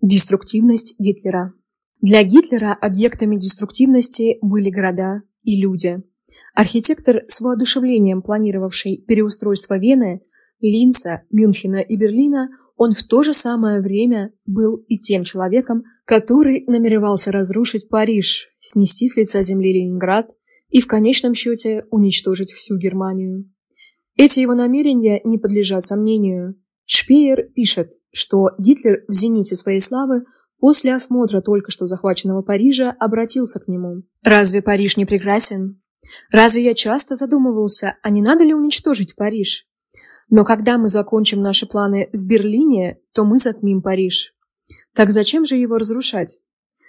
Деструктивность Гитлера Для Гитлера объектами деструктивности были города и люди. Архитектор, с воодушевлением планировавший переустройство Вены, Линца, Мюнхена и Берлина, он в то же самое время был и тем человеком, который намеревался разрушить Париж, снести с лица земли Ленинград и в конечном счете уничтожить всю Германию. Эти его намерения не подлежат сомнению. Шпеер пишет, что Гитлер в зените своей славы после осмотра только что захваченного Парижа обратился к нему. «Разве Париж не прекрасен? Разве я часто задумывался, а не надо ли уничтожить Париж? Но когда мы закончим наши планы в Берлине, то мы затмим Париж. Так зачем же его разрушать?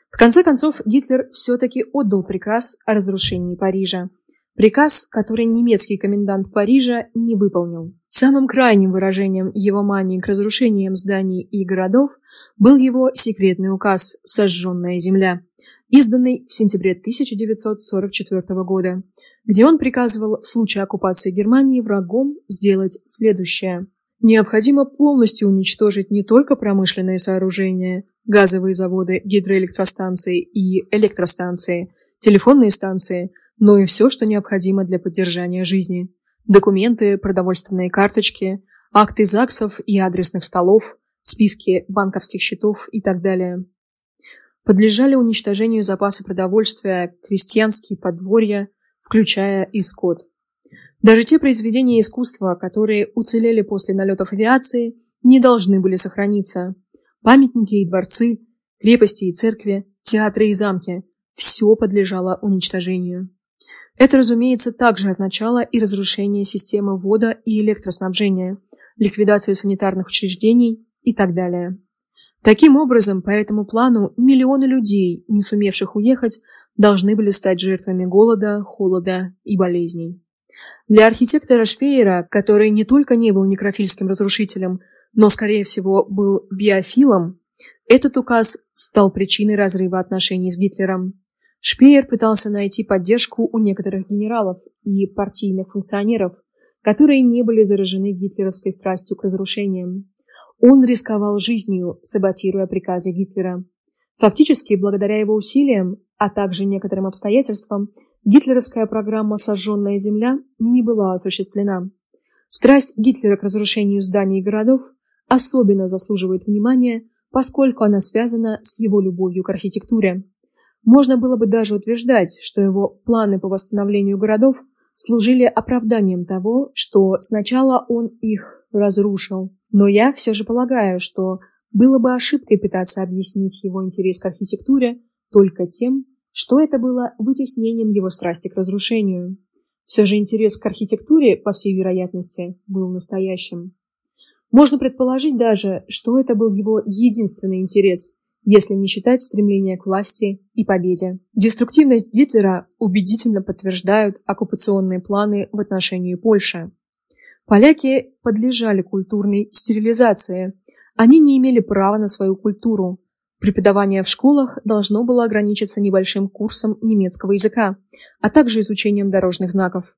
В конце концов, Гитлер все-таки отдал приказ о разрушении Парижа. Приказ, который немецкий комендант Парижа не выполнил. Самым крайним выражением его мании к разрушениям зданий и городов был его секретный указ «Сожженная земля», изданный в сентябре 1944 года, где он приказывал в случае оккупации Германии врагом сделать следующее. Необходимо полностью уничтожить не только промышленные сооружения, газовые заводы, гидроэлектростанции и электростанции, телефонные станции, но и все, что необходимо для поддержания жизни. Документы, продовольственные карточки, акты ЗАГСов и адресных столов, списки банковских счетов и так далее. Подлежали уничтожению запасы продовольствия, крестьянские подворья, включая и скот. Даже те произведения искусства, которые уцелели после налетов авиации, не должны были сохраниться. Памятники и дворцы, крепости и церкви, театры и замки – все подлежало уничтожению. Это, разумеется, также означало и разрушение системы вода и электроснабжения, ликвидацию санитарных учреждений и так далее. Таким образом, по этому плану миллионы людей, не сумевших уехать, должны были стать жертвами голода, холода и болезней. Для архитектора Шпеера, который не только не был некрофильским разрушителем, но, скорее всего, был биофилом, этот указ стал причиной разрыва отношений с Гитлером. Шпеер пытался найти поддержку у некоторых генералов и партийных функционеров, которые не были заражены гитлеровской страстью к разрушениям. Он рисковал жизнью, саботируя приказы Гитлера. Фактически, благодаря его усилиям, а также некоторым обстоятельствам, гитлеровская программа «Сожженная земля» не была осуществлена. Страсть Гитлера к разрушению зданий и городов особенно заслуживает внимания, поскольку она связана с его любовью к архитектуре. Можно было бы даже утверждать, что его планы по восстановлению городов служили оправданием того, что сначала он их разрушил. Но я все же полагаю, что было бы ошибкой пытаться объяснить его интерес к архитектуре только тем, что это было вытеснением его страсти к разрушению. Все же интерес к архитектуре, по всей вероятности, был настоящим. Можно предположить даже, что это был его единственный интерес, если не считать стремление к власти и победе. Деструктивность Гитлера убедительно подтверждают оккупационные планы в отношении Польши. Поляки подлежали культурной стерилизации. Они не имели права на свою культуру. Преподавание в школах должно было ограничиться небольшим курсом немецкого языка, а также изучением дорожных знаков.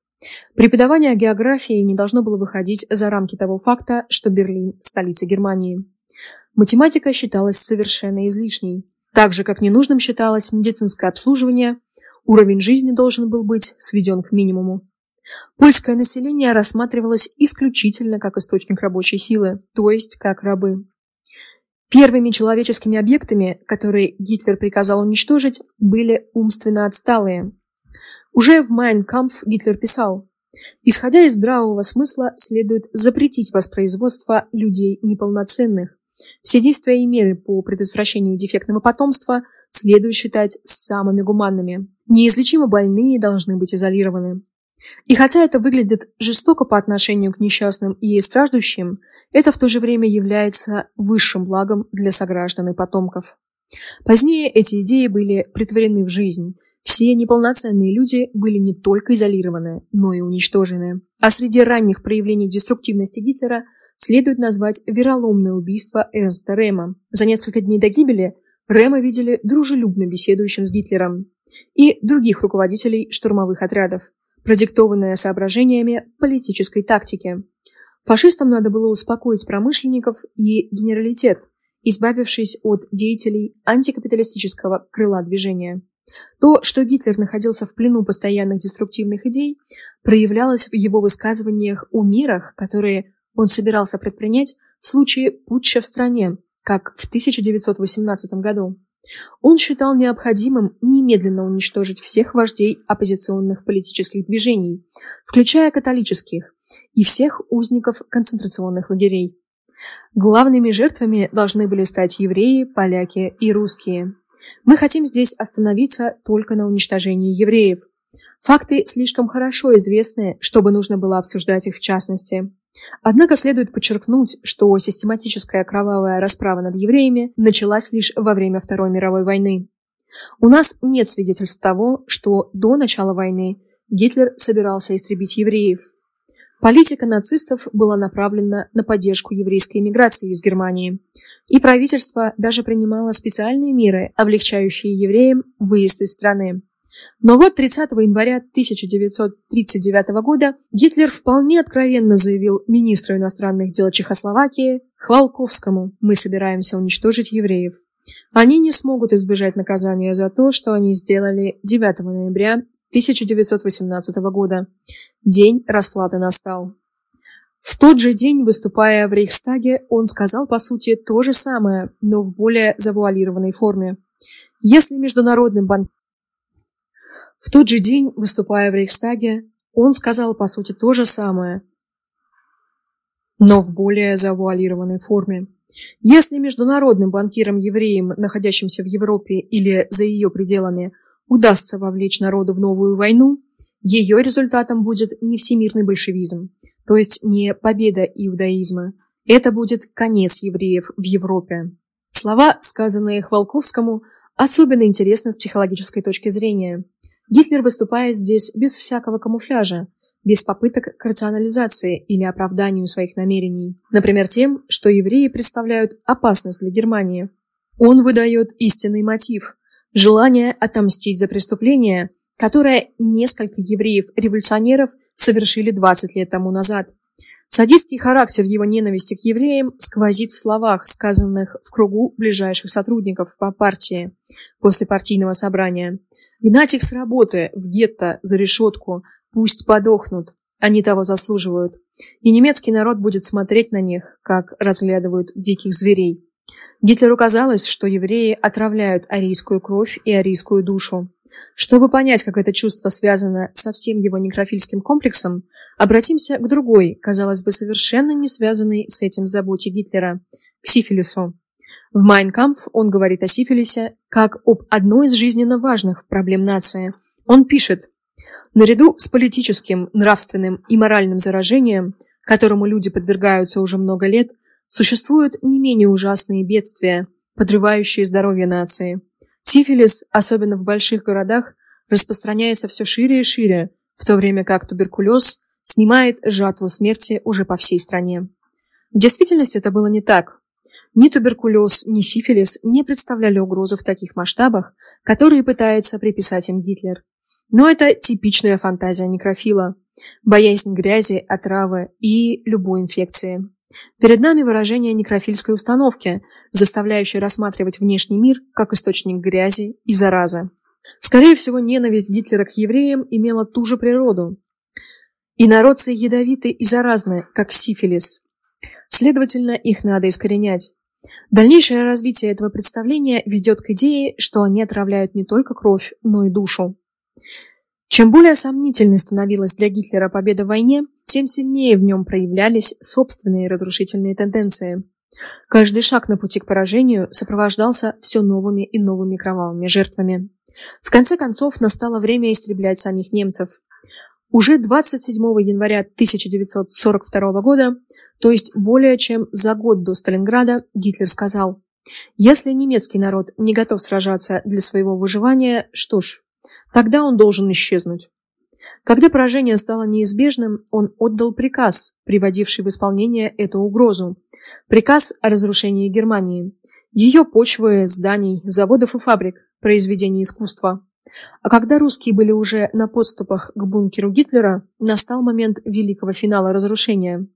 Преподавание географии не должно было выходить за рамки того факта, что Берлин – столица Германии. Математика считалась совершенно излишней. Так же, как ненужным считалось медицинское обслуживание, уровень жизни должен был быть сведен к минимуму. Польское население рассматривалось исключительно как источник рабочей силы, то есть как рабы. Первыми человеческими объектами, которые Гитлер приказал уничтожить, были умственно отсталые. Уже в «Майнкампф» Гитлер писал, «Исходя из здравого смысла, следует запретить воспроизводство людей неполноценных, все действия и меры по предотвращению дефектного потомства следует считать самыми гуманными. Неизлечимо больные должны быть изолированы. И хотя это выглядит жестоко по отношению к несчастным и страждущим, это в то же время является высшим благом для сограждан и потомков. Позднее эти идеи были притворены в жизнь. Все неполноценные люди были не только изолированы, но и уничтожены. А среди ранних проявлений деструктивности Гитлера – следует назвать вероломное убийство Эрнста Рема. За несколько дней до гибели Рема видели дружелюбно беседующим с Гитлером и других руководителей штурмовых отрядов, продиктованное соображениями политической тактики. Фашистам надо было успокоить промышленников и генералитет избавившись от деятелей антикапиталистического крыла движения. То, что Гитлер находился в плену постоянных деструктивных идей, проявлялось в его высказываниях о мерах, которые он собирался предпринять в случае путча в стране, как в 1918 году. Он считал необходимым немедленно уничтожить всех вождей оппозиционных политических движений, включая католических, и всех узников концентрационных лагерей. Главными жертвами должны были стать евреи, поляки и русские. Мы хотим здесь остановиться только на уничтожении евреев. Факты слишком хорошо известны, чтобы нужно было обсуждать их в частности. Однако следует подчеркнуть, что систематическая кровавая расправа над евреями началась лишь во время Второй мировой войны. У нас нет свидетельств того, что до начала войны Гитлер собирался истребить евреев. Политика нацистов была направлена на поддержку еврейской эмиграции из Германии, и правительство даже принимало специальные меры, облегчающие евреям выезд из страны. Но вот 30 января 1939 года Гитлер вполне откровенно заявил министру иностранных дел Чехословакии Хвалковскому «Мы собираемся уничтожить евреев». Они не смогут избежать наказания за то, что они сделали 9 ноября 1918 года. День расплаты настал. В тот же день, выступая в Рейхстаге, он сказал, по сути, то же самое, но в более завуалированной форме. Если Международным банком в тот же день, выступая в Рейхстаге, он сказал, по сути, то же самое, но в более завуалированной форме. Если международным банкирам-евреям, находящимся в Европе или за ее пределами, удастся вовлечь народу в новую войну, ее результатом будет не всемирный большевизм, то есть не победа иудаизма. Это будет конец евреев в Европе. Слова, сказанные Хвалковскому, особенно интересны с психологической точки зрения. Гитлер выступает здесь без всякого камуфляжа, без попыток к рационализации или оправданию своих намерений. Например, тем, что евреи представляют опасность для Германии. Он выдает истинный мотив – желание отомстить за преступление, которое несколько евреев-революционеров совершили 20 лет тому назад – Садистский характер его ненависти к евреям сквозит в словах, сказанных в кругу ближайших сотрудников по партии после партийного собрания. Гнать их с работы, в гетто, за решетку, пусть подохнут, они того заслуживают. И немецкий народ будет смотреть на них, как разглядывают диких зверей. Гитлеру казалось, что евреи отравляют арийскую кровь и арийскую душу. Чтобы понять, как это чувство связано со всем его некрофильским комплексом, обратимся к другой, казалось бы, совершенно не связанной с этим заботе Гитлера – к сифилису. В «Майнкампф» он говорит о сифилисе как об одной из жизненно важных проблем нации. Он пишет, «Наряду с политическим, нравственным и моральным заражением, которому люди подвергаются уже много лет, существуют не менее ужасные бедствия, подрывающие здоровье нации – Сифилис, особенно в больших городах, распространяется все шире и шире, в то время как туберкулез снимает жатву смерти уже по всей стране. В действительности это было не так. Ни туберкулез, ни сифилис не представляли угрозы в таких масштабах, которые пытается приписать им Гитлер. Но это типичная фантазия некрофила. Боязнь грязи, отравы и любой инфекции. Перед нами выражение некрофильской установки, заставляющей рассматривать внешний мир как источник грязи и заразы. Скорее всего, ненависть Гитлера к евреям имела ту же природу. И народцы ядовиты и заразны, как сифилис. Следовательно, их надо искоренять. Дальнейшее развитие этого представления ведет к идее, что они отравляют не только кровь, но и душу. Чем более сомнительной становилась для Гитлера победа в войне, тем сильнее в нем проявлялись собственные разрушительные тенденции. Каждый шаг на пути к поражению сопровождался все новыми и новыми кровавыми жертвами. В конце концов, настало время истреблять самих немцев. Уже 27 января 1942 года, то есть более чем за год до Сталинграда, Гитлер сказал, «Если немецкий народ не готов сражаться для своего выживания, что ж, тогда он должен исчезнуть». Когда поражение стало неизбежным, он отдал приказ, приводивший в исполнение эту угрозу. Приказ о разрушении Германии, ее почвы, зданий, заводов и фабрик, произведений искусства. А когда русские были уже на подступах к бункеру Гитлера, настал момент великого финала разрушения.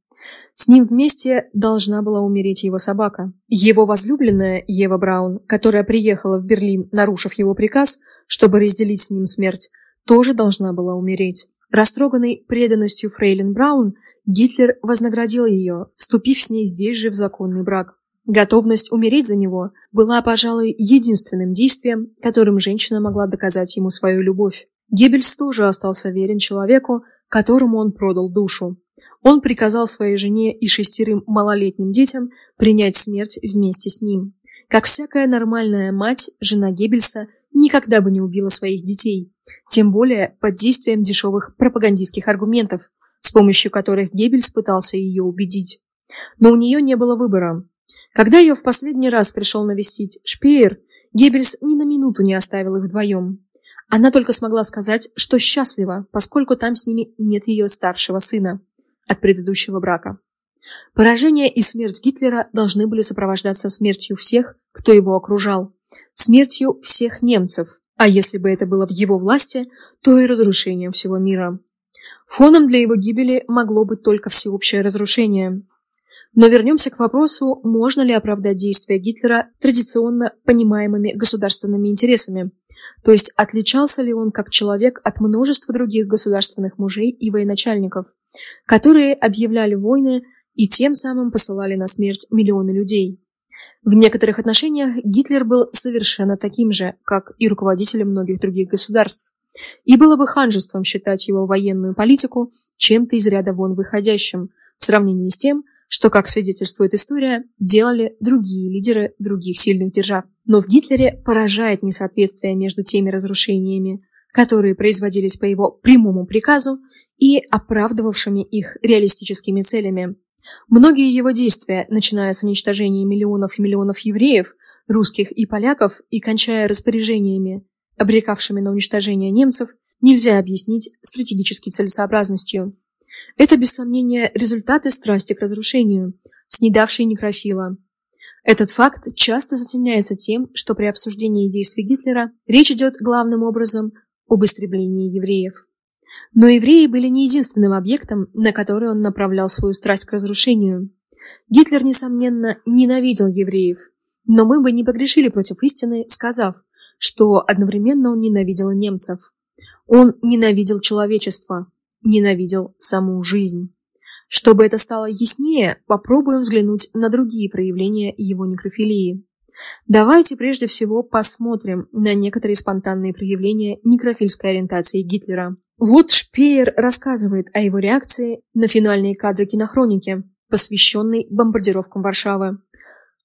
С ним вместе должна была умереть его собака. Его возлюбленная Ева Браун, которая приехала в Берлин, нарушив его приказ, чтобы разделить с ним смерть, тоже должна была умереть. Растроганный преданностью Фрейлин Браун, Гитлер вознаградил ее, вступив с ней здесь же в законный брак. Готовность умереть за него была, пожалуй, единственным действием, которым женщина могла доказать ему свою любовь. Геббельс тоже остался верен человеку, которому он продал душу. Он приказал своей жене и шестерым малолетним детям принять смерть вместе с ним. Как всякая нормальная мать, жена Геббельса никогда бы не убила своих детей, тем более под действием дешевых пропагандистских аргументов, с помощью которых Геббельс пытался ее убедить. Но у нее не было выбора. Когда ее в последний раз пришел навестить Шпеер, Геббельс ни на минуту не оставил их вдвоем. Она только смогла сказать, что счастлива, поскольку там с ними нет ее старшего сына от предыдущего брака. Поражение и смерть Гитлера должны были сопровождаться смертью всех, кто его окружал, смертью всех немцев, а если бы это было в его власти, то и разрушением всего мира. Фоном для его гибели могло быть только всеобщее разрушение. Но вернемся к вопросу, можно ли оправдать действия Гитлера традиционно понимаемыми государственными интересами, то есть отличался ли он как человек от множества других государственных мужей и военачальников, которые объявляли войны и тем самым посылали на смерть миллионы людей. В некоторых отношениях Гитлер был совершенно таким же, как и руководители многих других государств. И было бы ханжеством считать его военную политику чем-то из ряда вон выходящим в сравнении с тем, что, как свидетельствует история, делали другие лидеры других сильных держав. Но в Гитлере поражает несоответствие между теми разрушениями, которые производились по его прямому приказу, и оправдывавшими их реалистическими целями. Многие его действия, начиная с уничтожения миллионов и миллионов евреев, русских и поляков, и кончая распоряжениями, обрекавшими на уничтожение немцев, нельзя объяснить стратегической целесообразностью. Это, без сомнения, результаты страсти к разрушению, снедавшей некрофила. Этот факт часто затемняется тем, что при обсуждении действий Гитлера речь идет главным образом об истреблении евреев. Но евреи были не единственным объектом, на который он направлял свою страсть к разрушению. Гитлер, несомненно, ненавидел евреев, но мы бы не погрешили против истины, сказав, что одновременно он ненавидел немцев. Он ненавидел человечество, ненавидел саму жизнь. Чтобы это стало яснее, попробуем взглянуть на другие проявления его некрофилии. Давайте прежде всего посмотрим на некоторые спонтанные проявления некрофильской ориентации Гитлера. Вот Шпеер рассказывает о его реакции на финальные кадры кинохроники, посвященной бомбардировкам Варшавы.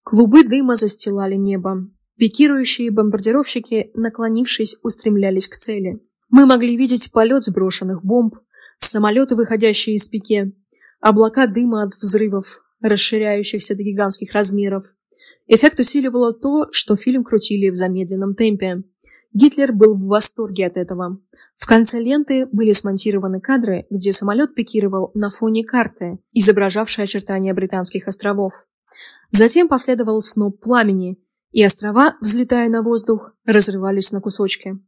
Клубы дыма застилали небо. Пикирующие бомбардировщики, наклонившись, устремлялись к цели. Мы могли видеть полет сброшенных бомб, самолеты, выходящие из пике, облака дыма от взрывов, расширяющихся до гигантских размеров. Эффект усиливало то, что фильм крутили в замедленном темпе. Гитлер был в восторге от этого. В конце ленты были смонтированы кадры, где самолет пикировал на фоне карты, изображавшей очертания британских островов. Затем последовал сноп пламени, и острова, взлетая на воздух, разрывались на кусочки.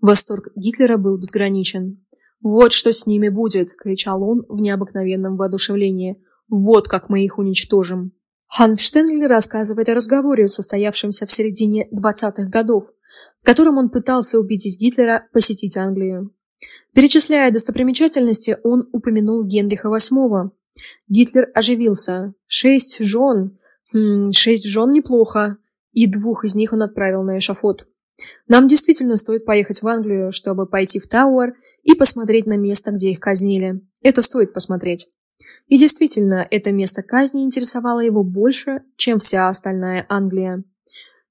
Восторг Гитлера был безграничен. «Вот что с ними будет!» — кричал он в необыкновенном воодушевлении. «Вот как мы их уничтожим!» Ханфштенгль рассказывает о разговоре, состоявшемся в середине 20-х годов, в котором он пытался убедить Гитлера посетить Англию. Перечисляя достопримечательности, он упомянул Генриха VIII. Гитлер оживился. Шесть жен. Хм, шесть жен неплохо. И двух из них он отправил на эшафот. Нам действительно стоит поехать в Англию, чтобы пойти в Тауэр и посмотреть на место, где их казнили. Это стоит посмотреть. И действительно, это место казни интересовало его больше, чем вся остальная Англия.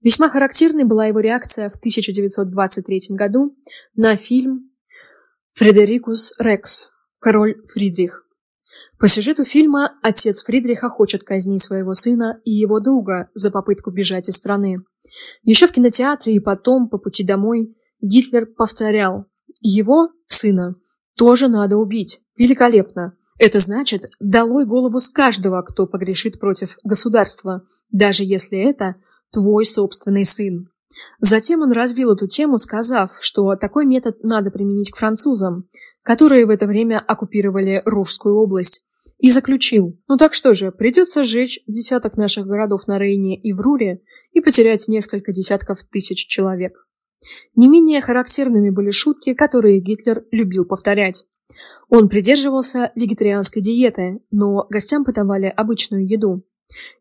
Весьма характерной была его реакция в 1923 году на фильм «Фредерикус Рекс. Король Фридрих». По сюжету фильма отец Фридриха хочет казнить своего сына и его друга за попытку бежать из страны. Еще в кинотеатре и потом, по пути домой, Гитлер повторял «Его, сына, тоже надо убить. Великолепно. Это значит, долой голову с каждого, кто погрешит против государства, даже если это твой собственный сын». Затем он развил эту тему, сказав, что такой метод надо применить к французам, которые в это время оккупировали Ружскую область, и заключил, ну так что же, придется сжечь десяток наших городов на Рейне и в Руре и потерять несколько десятков тысяч человек. Не менее характерными были шутки, которые Гитлер любил повторять. Он придерживался вегетарианской диеты, но гостям подавали обычную еду.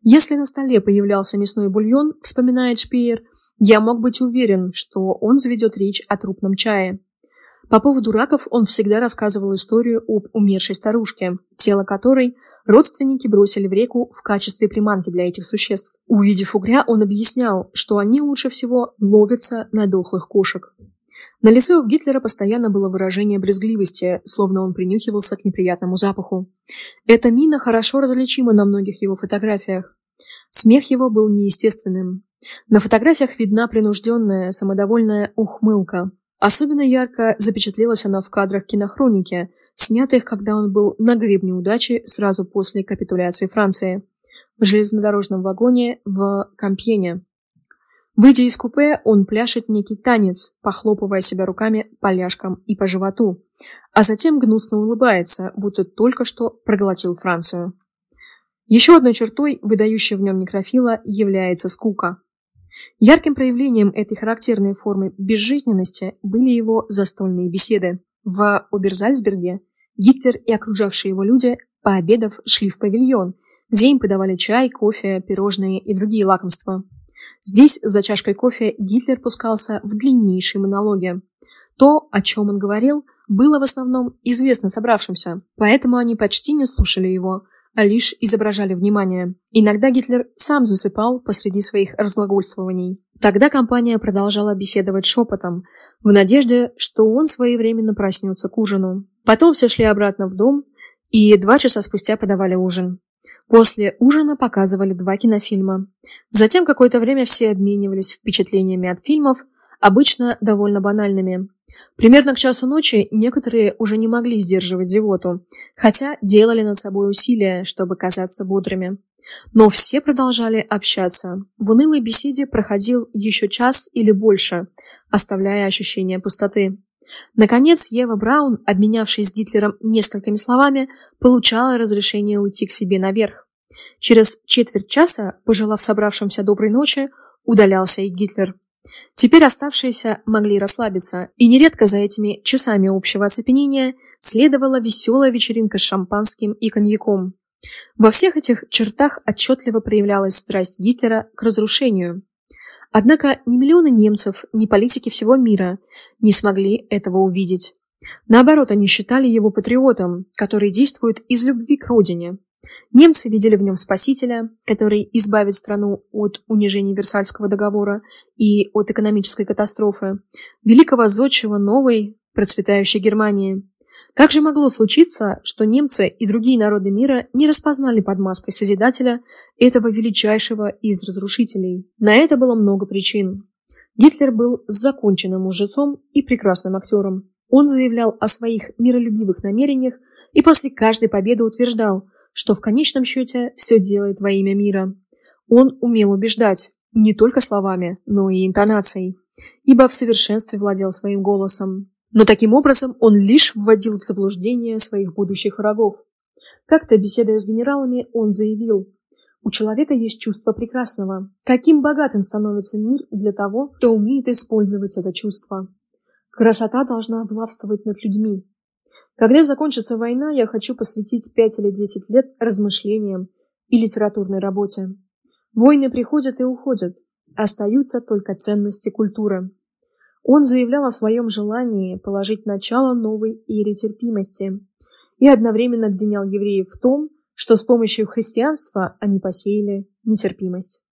Если на столе появлялся мясной бульон, вспоминает Шпеер, я мог быть уверен, что он заведет речь о трупном чае. По поводу раков он всегда рассказывал историю об умершей старушке, тело которой родственники бросили в реку в качестве приманки для этих существ. Увидев угря, он объяснял, что они лучше всего ловятся на дохлых кошек. На лице у Гитлера постоянно было выражение брезгливости, словно он принюхивался к неприятному запаху. Эта мина хорошо различима на многих его фотографиях. Смех его был неестественным. На фотографиях видна принужденная, самодовольная ухмылка. Особенно ярко запечатлелась она в кадрах кинохроники, снятых, когда он был на гребне удачи сразу после капитуляции Франции, в железнодорожном вагоне в Кампьене. Выйдя из купе, он пляшет некий танец, похлопывая себя руками по ляжкам и по животу, а затем гнусно улыбается, будто только что проглотил Францию. Еще одной чертой, выдающей в нем некрофила, является скука. Ярким проявлением этой характерной формы безжизненности были его застольные беседы. В Оберзальцберге Гитлер и окружавшие его люди, пообедав, шли в павильон, где им подавали чай, кофе, пирожные и другие лакомства. Здесь, за чашкой кофе, Гитлер пускался в длиннейшие монологи. То, о чем он говорил, было в основном известно собравшимся, поэтому они почти не слушали его – а лишь изображали внимание. Иногда Гитлер сам засыпал посреди своих разглагольствований. Тогда компания продолжала беседовать шепотом, в надежде, что он своевременно проснется к ужину. Потом все шли обратно в дом, и два часа спустя подавали ужин. После ужина показывали два кинофильма. Затем какое-то время все обменивались впечатлениями от фильмов, обычно довольно банальными. Примерно к часу ночи некоторые уже не могли сдерживать зевоту, хотя делали над собой усилия, чтобы казаться бодрыми. Но все продолжали общаться. В унылой беседе проходил еще час или больше, оставляя ощущение пустоты. Наконец, Ева Браун, обменявшись с Гитлером несколькими словами, получала разрешение уйти к себе наверх. Через четверть часа, пожелав собравшимся доброй ночи, удалялся и Гитлер. Теперь оставшиеся могли расслабиться, и нередко за этими часами общего оцепенения следовала веселая вечеринка с шампанским и коньяком. Во всех этих чертах отчетливо проявлялась страсть Гитлера к разрушению. Однако ни миллионы немцев, ни политики всего мира не смогли этого увидеть. Наоборот, они считали его патриотом, который действует из любви к родине, Немцы видели в нем спасителя, который избавит страну от унижений Версальского договора и от экономической катастрофы, великого зодчего новой, процветающей Германии. Как же могло случиться, что немцы и другие народы мира не распознали под маской Созидателя этого величайшего из разрушителей? На это было много причин. Гитлер был законченным лжецом и прекрасным актером. Он заявлял о своих миролюбивых намерениях и после каждой победы утверждал – что в конечном счете все делает во имя мира. Он умел убеждать, не только словами, но и интонацией, ибо в совершенстве владел своим голосом. Но таким образом он лишь вводил в заблуждение своих будущих врагов. Как-то, беседуя с генералами, он заявил, у человека есть чувство прекрасного. Каким богатым становится мир для того, кто умеет использовать это чувство. Красота должна властвовать над людьми, когда закончится война, я хочу посвятить пять или десять лет размышлениям и литературной работе. Войны приходят и уходят, остаются только ценности культуры. Он заявлял о своем желании положить начало новой эре терпимости и одновременно обвинял евреев в том, что с помощью христианства они посеяли нетерпимость.